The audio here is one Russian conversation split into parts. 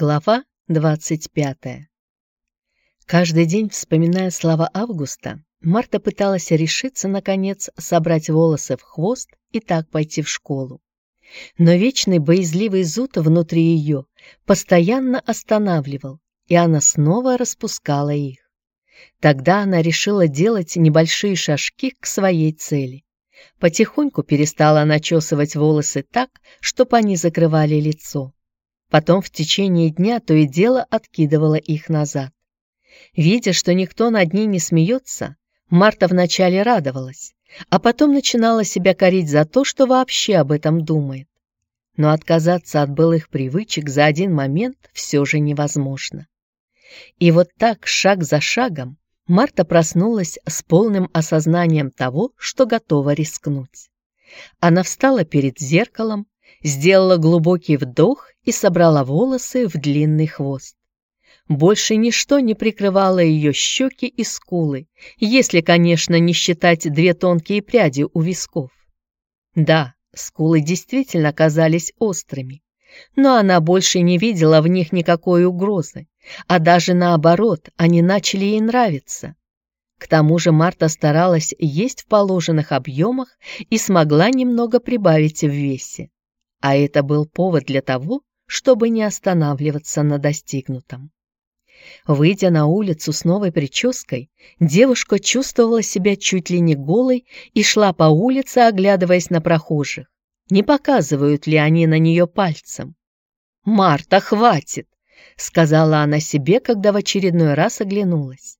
Глава 25 Каждый день, вспоминая слова Августа, Марта пыталась решиться, наконец, собрать волосы в хвост и так пойти в школу. Но вечный боязливый зуд внутри ее постоянно останавливал, и она снова распускала их. Тогда она решила делать небольшие шажки к своей цели. Потихоньку перестала начесывать волосы так, чтобы они закрывали лицо. Потом в течение дня то и дело откидывала их назад. Видя, что никто над ней не смеется, Марта вначале радовалась, а потом начинала себя корить за то, что вообще об этом думает. Но отказаться от былых привычек за один момент все же невозможно. И вот так, шаг за шагом, Марта проснулась с полным осознанием того, что готова рискнуть. Она встала перед зеркалом, сделала глубокий вдох и собрала волосы в длинный хвост. Больше ничто не прикрывало ее щеки и скулы, если, конечно, не считать две тонкие пряди у висков. Да, скулы действительно казались острыми, но она больше не видела в них никакой угрозы, а даже наоборот, они начали ей нравиться. К тому же Марта старалась есть в положенных объемах и смогла немного прибавить в весе. А это был повод для того, чтобы не останавливаться на достигнутом. Выйдя на улицу с новой прической, девушка чувствовала себя чуть ли не голой и шла по улице, оглядываясь на прохожих. Не показывают ли они на нее пальцем? «Марта, хватит!» — сказала она себе, когда в очередной раз оглянулась.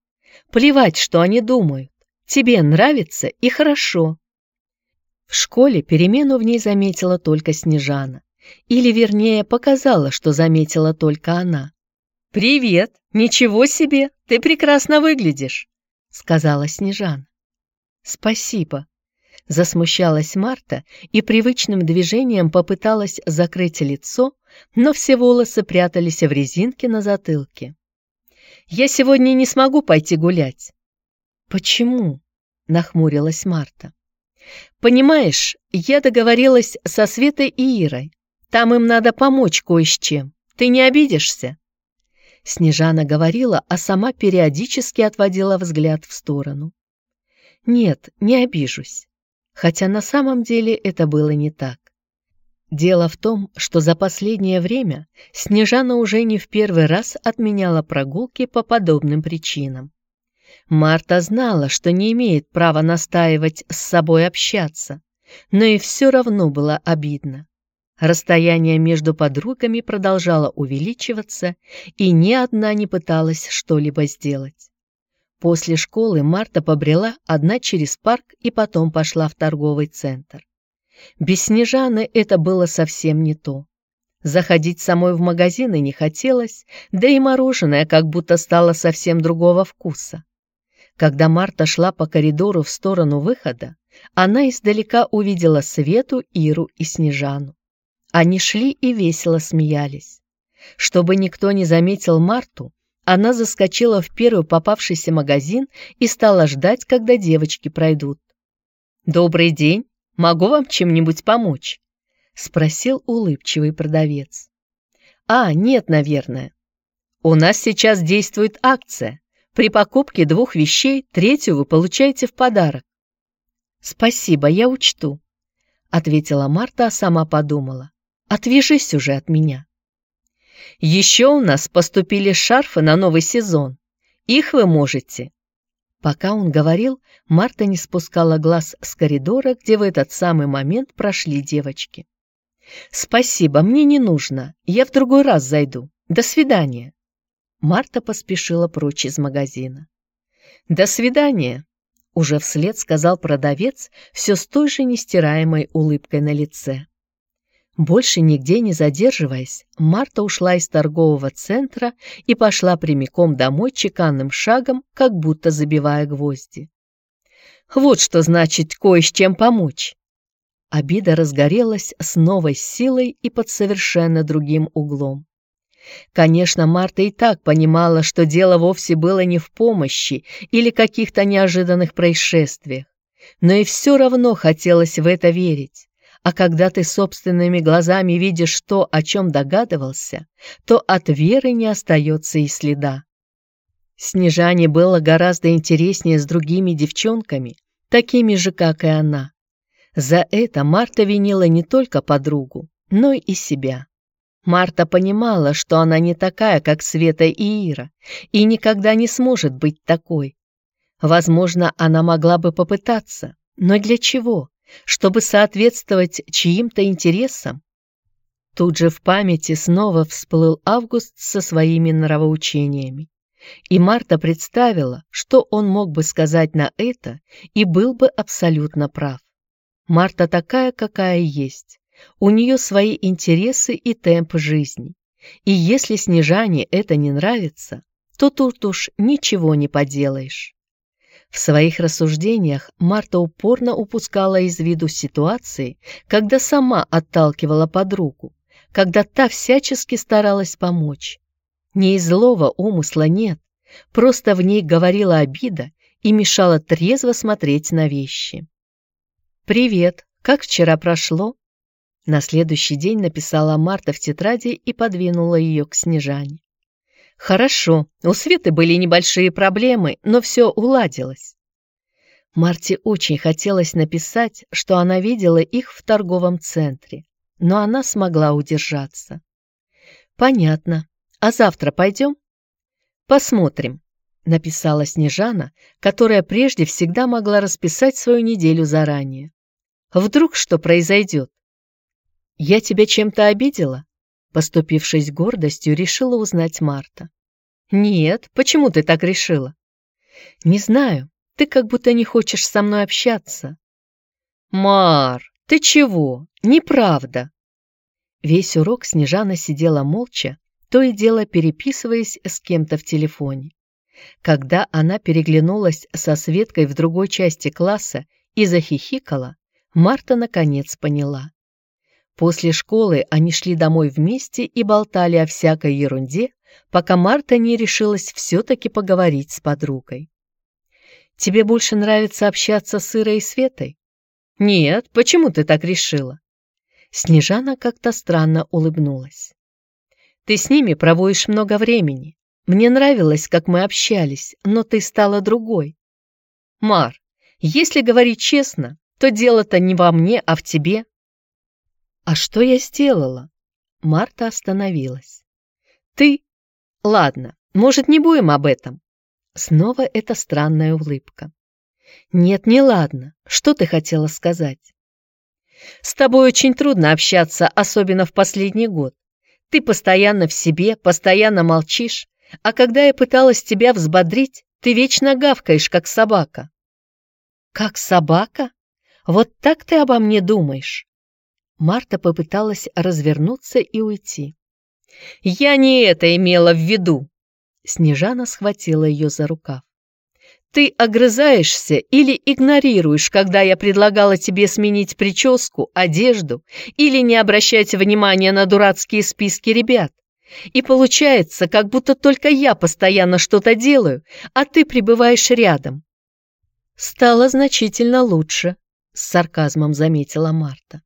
«Плевать, что они думают. Тебе нравится и хорошо». В школе перемену в ней заметила только Снежана. Или, вернее, показала, что заметила только она. «Привет! Ничего себе! Ты прекрасно выглядишь!» — сказала Снежана. «Спасибо!» — засмущалась Марта и привычным движением попыталась закрыть лицо, но все волосы прятались в резинке на затылке. «Я сегодня не смогу пойти гулять». «Почему?» — нахмурилась Марта. «Понимаешь, я договорилась со Светой и Ирой. Там им надо помочь кое с чем. Ты не обидишься?» Снежана говорила, а сама периодически отводила взгляд в сторону. «Нет, не обижусь». Хотя на самом деле это было не так. Дело в том, что за последнее время Снежана уже не в первый раз отменяла прогулки по подобным причинам. Марта знала, что не имеет права настаивать с собой общаться, но и все равно было обидно. Расстояние между подругами продолжало увеличиваться, и ни одна не пыталась что-либо сделать. После школы Марта побрела одна через парк и потом пошла в торговый центр. Без Снежаны это было совсем не то. Заходить самой в магазины не хотелось, да и мороженое как будто стало совсем другого вкуса. Когда Марта шла по коридору в сторону выхода, она издалека увидела Свету, Иру и Снежану. Они шли и весело смеялись. Чтобы никто не заметил Марту, она заскочила в первый попавшийся магазин и стала ждать, когда девочки пройдут. «Добрый день! Могу вам чем-нибудь помочь?» — спросил улыбчивый продавец. «А, нет, наверное. У нас сейчас действует акция. При покупке двух вещей третью вы получаете в подарок. «Спасибо, я учту», — ответила Марта, а сама подумала. «Отвяжись уже от меня». «Еще у нас поступили шарфы на новый сезон. Их вы можете». Пока он говорил, Марта не спускала глаз с коридора, где в этот самый момент прошли девочки. «Спасибо, мне не нужно. Я в другой раз зайду. До свидания». Марта поспешила прочь из магазина. «До свидания!» — уже вслед сказал продавец, все с той же нестираемой улыбкой на лице. Больше нигде не задерживаясь, Марта ушла из торгового центра и пошла прямиком домой чеканным шагом, как будто забивая гвозди. Вот что значит кое с чем помочь. Обида разгорелась с новой силой и под совершенно другим углом. Конечно, Марта и так понимала, что дело вовсе было не в помощи или каких-то неожиданных происшествиях, но и все равно хотелось в это верить. А когда ты собственными глазами видишь то, о чем догадывался, то от веры не остается и следа. Снежане было гораздо интереснее с другими девчонками, такими же, как и она. За это Марта винила не только подругу, но и себя. Марта понимала, что она не такая, как Света и Ира, и никогда не сможет быть такой. Возможно, она могла бы попытаться, но для чего? Чтобы соответствовать чьим-то интересам? Тут же в памяти снова всплыл Август со своими нравоучениями. И Марта представила, что он мог бы сказать на это и был бы абсолютно прав. Марта такая, какая есть. У нее свои интересы и темп жизни. И если Снежане это не нравится, то тут уж ничего не поделаешь. В своих рассуждениях Марта упорно упускала из виду ситуации, когда сама отталкивала подругу, когда та всячески старалась помочь. Не из злого умысла нет, просто в ней говорила обида и мешала трезво смотреть на вещи. «Привет, как вчера прошло?» На следующий день написала Марта в тетради и подвинула ее к Снежане. «Хорошо, у Светы были небольшие проблемы, но все уладилось». Марте очень хотелось написать, что она видела их в торговом центре, но она смогла удержаться. «Понятно. А завтра пойдем?» «Посмотрим», — написала Снежана, которая прежде всегда могла расписать свою неделю заранее. Вдруг что произойдет? Я тебя чем-то обидела? Поступившись гордостью, решила узнать Марта. Нет, почему ты так решила? Не знаю, ты как будто не хочешь со мной общаться. Мар, ты чего? Неправда. Весь урок Снежана сидела молча, то и дело переписываясь с кем-то в телефоне. Когда она переглянулась со Светкой в другой части класса и захихикала, Марта наконец поняла. После школы они шли домой вместе и болтали о всякой ерунде, пока Марта не решилась все-таки поговорить с подругой. «Тебе больше нравится общаться с Ирой и Светой?» «Нет, почему ты так решила?» Снежана как-то странно улыбнулась. «Ты с ними проводишь много времени. Мне нравилось, как мы общались, но ты стала другой». «Мар, если говорить честно, то дело-то не во мне, а в тебе. А что я сделала? Марта остановилась. Ты? Ладно, может, не будем об этом? Снова эта странная улыбка. Нет, не ладно. Что ты хотела сказать? С тобой очень трудно общаться, особенно в последний год. Ты постоянно в себе, постоянно молчишь, а когда я пыталась тебя взбодрить, ты вечно гавкаешь, как собака. Как собака? Вот так ты обо мне думаешь?» Марта попыталась развернуться и уйти. «Я не это имела в виду!» Снежана схватила ее за рукав. «Ты огрызаешься или игнорируешь, когда я предлагала тебе сменить прическу, одежду или не обращать внимания на дурацкие списки ребят. И получается, как будто только я постоянно что-то делаю, а ты пребываешь рядом». Стало значительно лучше, с сарказмом заметила Марта.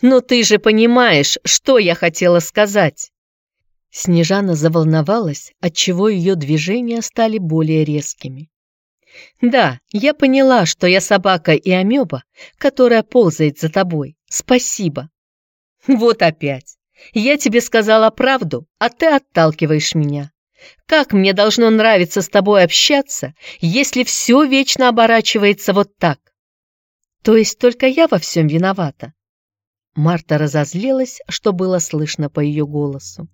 «Но ты же понимаешь, что я хотела сказать!» Снежана заволновалась, отчего ее движения стали более резкими. «Да, я поняла, что я собака и амеба, которая ползает за тобой. Спасибо!» «Вот опять! Я тебе сказала правду, а ты отталкиваешь меня. Как мне должно нравиться с тобой общаться, если все вечно оборачивается вот так? То есть только я во всем виновата? Марта разозлилась, что было слышно по ее голосу.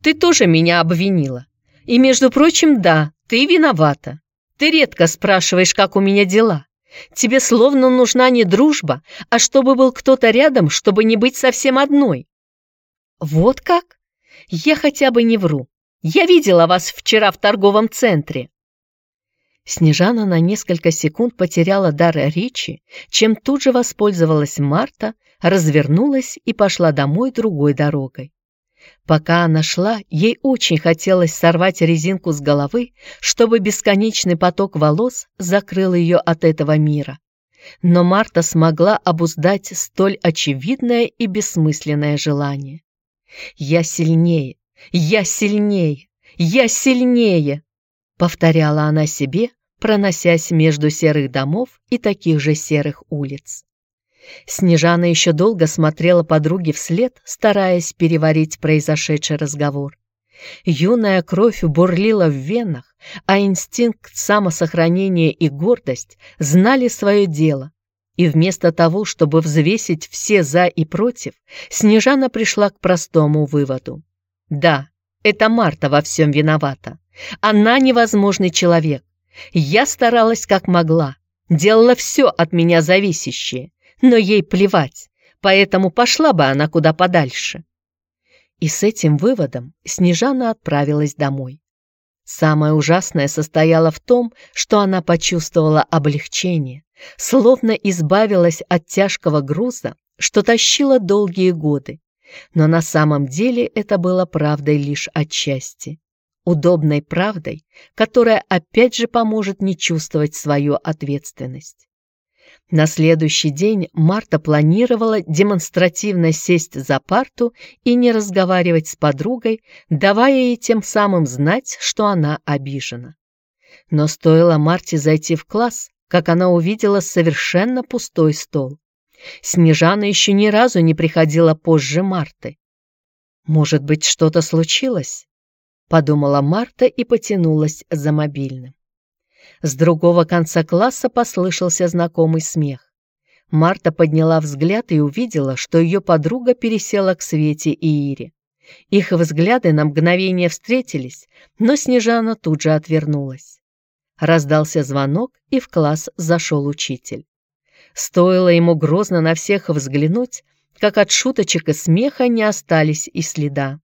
Ты тоже меня обвинила. И, между прочим, да, ты виновата. Ты редко спрашиваешь, как у меня дела. Тебе словно нужна не дружба, а чтобы был кто-то рядом, чтобы не быть совсем одной. Вот как? Я хотя бы не вру. Я видела вас вчера в торговом центре. Снежана на несколько секунд потеряла дар речи, чем тут же воспользовалась Марта, развернулась и пошла домой другой дорогой. Пока она шла, ей очень хотелось сорвать резинку с головы, чтобы бесконечный поток волос закрыл ее от этого мира. но Марта смогла обуздать столь очевидное и бессмысленное желание. «Я сильнее! Я сильнее! Я сильнее!» — повторяла она себе, проносясь между серых домов и таких же серых улиц. Снежана еще долго смотрела подруге вслед, стараясь переварить произошедший разговор. Юная кровь бурлила в венах, а инстинкт самосохранения и гордость знали свое дело. И вместо того, чтобы взвесить все «за» и «против», Снежана пришла к простому выводу. Да, это Марта во всем виновата. Она невозможный человек. Я старалась как могла, делала все от меня зависящее, но ей плевать, поэтому пошла бы она куда подальше. И с этим выводом Снежана отправилась домой. Самое ужасное состояло в том, что она почувствовала облегчение, словно избавилась от тяжкого груза, что тащила долгие годы. Но на самом деле это было правдой лишь отчасти. Удобной правдой, которая опять же поможет не чувствовать свою ответственность. На следующий день Марта планировала демонстративно сесть за парту и не разговаривать с подругой, давая ей тем самым знать, что она обижена. Но стоило Марте зайти в класс, как она увидела совершенно пустой стол. Снежана еще ни разу не приходила позже Марты. «Может быть, что-то случилось?» — подумала Марта и потянулась за мобильным. С другого конца класса послышался знакомый смех. Марта подняла взгляд и увидела, что ее подруга пересела к Свете и Ире. Их взгляды на мгновение встретились, но Снежана тут же отвернулась. Раздался звонок, и в класс зашел учитель. Стоило ему грозно на всех взглянуть, как от шуточек и смеха не остались и следа.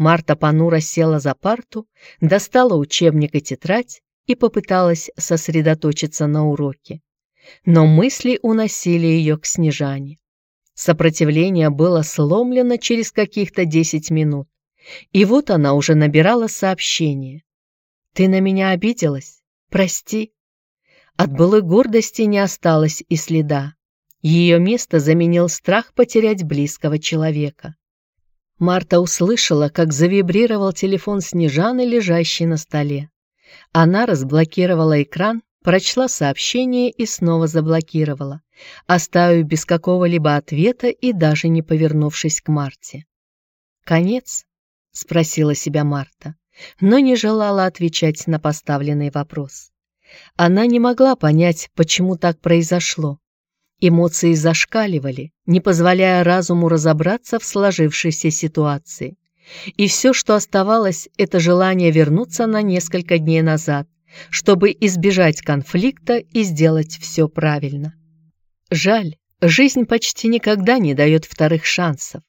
Марта понуро села за парту, достала учебник и тетрадь и попыталась сосредоточиться на уроке. Но мысли уносили ее к Снежане. Сопротивление было сломлено через каких-то десять минут. И вот она уже набирала сообщение. «Ты на меня обиделась? Прости». От былой гордости не осталось и следа. Ее место заменил страх потерять близкого человека. Марта услышала, как завибрировал телефон Снежаны, лежащий на столе. Она разблокировала экран, прочла сообщение и снова заблокировала, оставив без какого-либо ответа и даже не повернувшись к Марте. «Конец?» — спросила себя Марта, но не желала отвечать на поставленный вопрос. Она не могла понять, почему так произошло. Эмоции зашкаливали, не позволяя разуму разобраться в сложившейся ситуации. И все, что оставалось, это желание вернуться на несколько дней назад, чтобы избежать конфликта и сделать все правильно. Жаль, жизнь почти никогда не дает вторых шансов.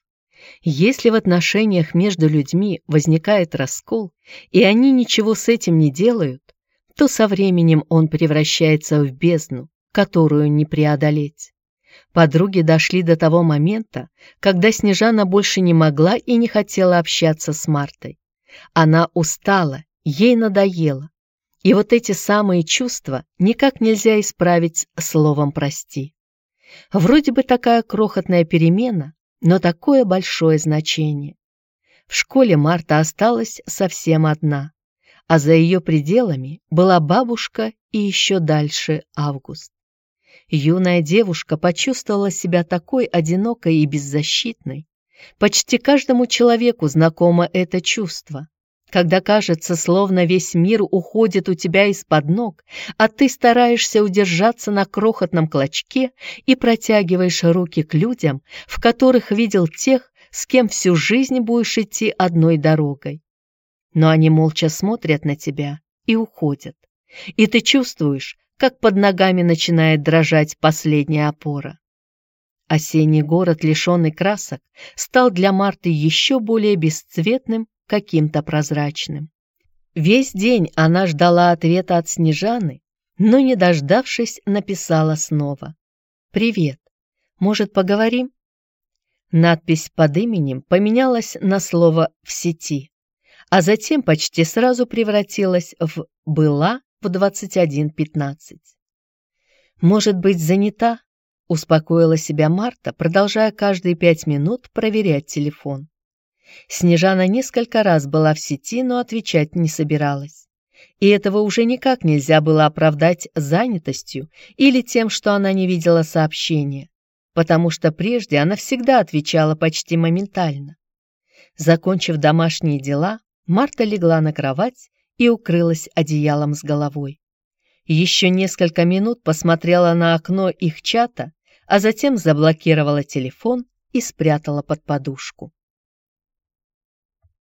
Если в отношениях между людьми возникает раскол, и они ничего с этим не делают, то со временем он превращается в бездну, которую не преодолеть. Подруги дошли до того момента, когда Снежана больше не могла и не хотела общаться с Мартой. Она устала, ей надоело. И вот эти самые чувства никак нельзя исправить словом «прости». Вроде бы такая крохотная перемена, но такое большое значение. В школе Марта осталась совсем одна, а за ее пределами была бабушка и еще дальше Август. Юная девушка почувствовала себя такой одинокой и беззащитной. Почти каждому человеку знакомо это чувство. Когда кажется, словно весь мир уходит у тебя из-под ног, а ты стараешься удержаться на крохотном клочке и протягиваешь руки к людям, в которых видел тех, с кем всю жизнь будешь идти одной дорогой. Но они молча смотрят на тебя и уходят. И ты чувствуешь, как под ногами начинает дрожать последняя опора. Осенний город, лишенный красок, стал для Марты еще более бесцветным, каким-то прозрачным. Весь день она ждала ответа от Снежаны, но, не дождавшись, написала снова. «Привет. Может, поговорим?» Надпись под именем поменялась на слово «в сети», а затем почти сразу превратилась в «была в 21.15. «Может быть, занята?» — успокоила себя Марта, продолжая каждые пять минут проверять телефон. Снежана несколько раз была в сети, но отвечать не собиралась. И этого уже никак нельзя было оправдать занятостью или тем, что она не видела сообщения, потому что прежде она всегда отвечала почти моментально. Закончив домашние дела, Марта легла на кровать и укрылась одеялом с головой. Еще несколько минут посмотрела на окно их чата, а затем заблокировала телефон и спрятала под подушку.